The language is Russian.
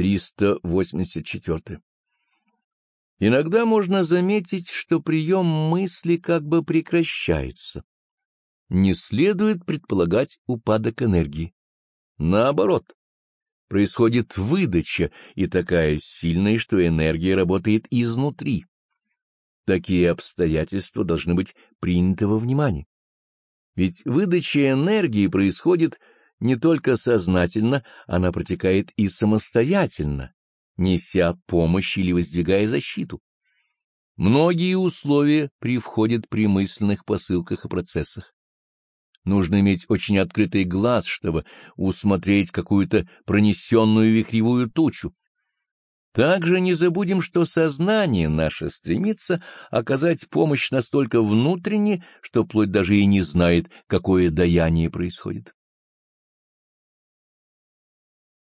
384. Иногда можно заметить, что прием мысли как бы прекращается. Не следует предполагать упадок энергии. Наоборот, происходит выдача, и такая сильная, что энергия работает изнутри. Такие обстоятельства должны быть приняты во внимание. Ведь выдача энергии происходит не только сознательно, она протекает и самостоятельно, неся помощь или воздвигая защиту. Многие условия привходят при мысленных посылках и процессах. Нужно иметь очень открытый глаз, чтобы усмотреть какую-то пронесенную вихревую тучу. Также не забудем, что сознание наше стремится оказать помощь настолько внутренне, что плоть даже и не знает, какое даяние происходит.